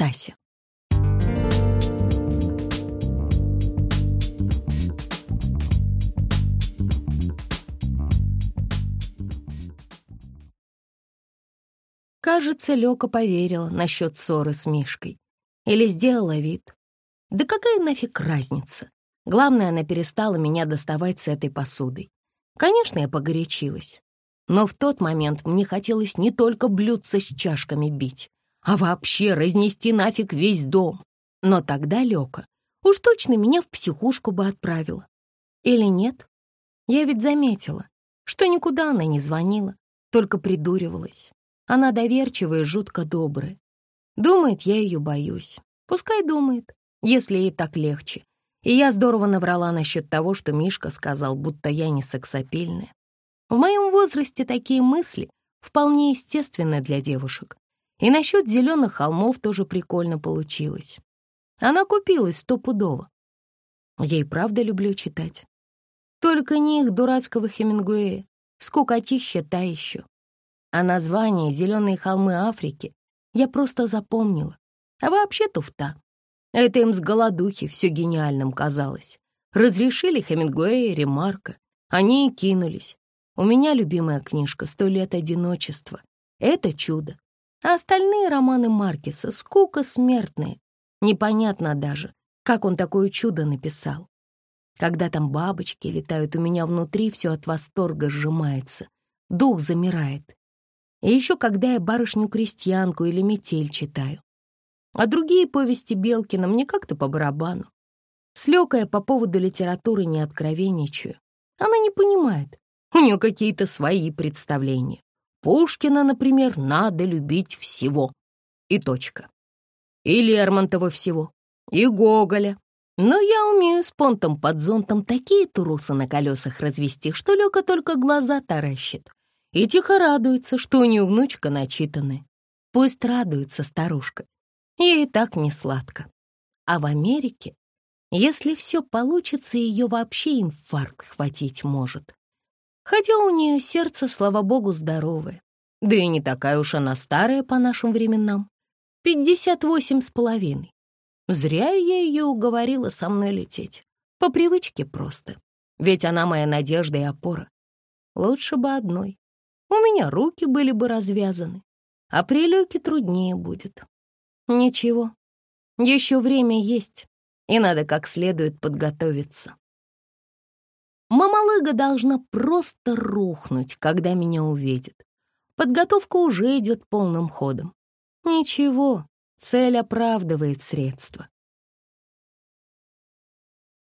Тася. Кажется, Лёка поверила насчет ссоры с Мишкой. Или сделала вид. Да какая нафиг разница? Главное, она перестала меня доставать с этой посудой. Конечно, я погорячилась. Но в тот момент мне хотелось не только блюдца с чашками бить, а вообще разнести нафиг весь дом. Но тогда Лёка уж точно меня в психушку бы отправила. Или нет? Я ведь заметила, что никуда она не звонила, только придуривалась. Она доверчивая и жутко добрая. Думает, я ее боюсь. Пускай думает, если ей так легче. И я здорово наврала насчет того, что Мишка сказал, будто я не сексапильная. В моем возрасте такие мысли вполне естественны для девушек. И насчет зеленых холмов тоже прикольно получилось. Она купилась стопудово. Я и правда люблю читать. Только не их дурацкого Хемингуэя, скукотища та еще. А название «Зеленые холмы Африки» я просто запомнила. А вообще туфта. Это им с голодухи все гениальным казалось. Разрешили Хемингуэя, Ремарка. Они и кинулись. У меня любимая книжка «Сто лет одиночества». Это чудо. А остальные романы Маркиса — скука смертные. Непонятно даже, как он такое чудо написал. Когда там бабочки летают у меня внутри, все от восторга сжимается. Дух замирает. И еще когда я барышню-крестьянку или метель читаю. А другие повести Белкина мне как-то по барабану. С Лёкой по поводу литературы не откровенничаю. Она не понимает. У нее какие-то свои представления. Пушкина, например, надо любить всего. И точка. И Лермонтова всего. И Гоголя. Но я умею с понтом под зонтом такие турусы на колесах развести, что Лёка только глаза таращит и тихо радуется, что у нее внучка начитанная. Пусть радуется старушка, ей и так не сладко. А в Америке, если все получится, ее вообще инфаркт хватить может. Хотя у нее сердце, слава богу, здоровое. Да и не такая уж она старая по нашим временам. Пятьдесят восемь с половиной. Зря я ее уговорила со мной лететь. По привычке просто. Ведь она моя надежда и опора. Лучше бы одной. У меня руки были бы развязаны, а при Лёке труднее будет. Ничего, еще время есть, и надо как следует подготовиться. Мамалыга должна просто рухнуть, когда меня увидит. Подготовка уже идет полным ходом. Ничего, цель оправдывает средства.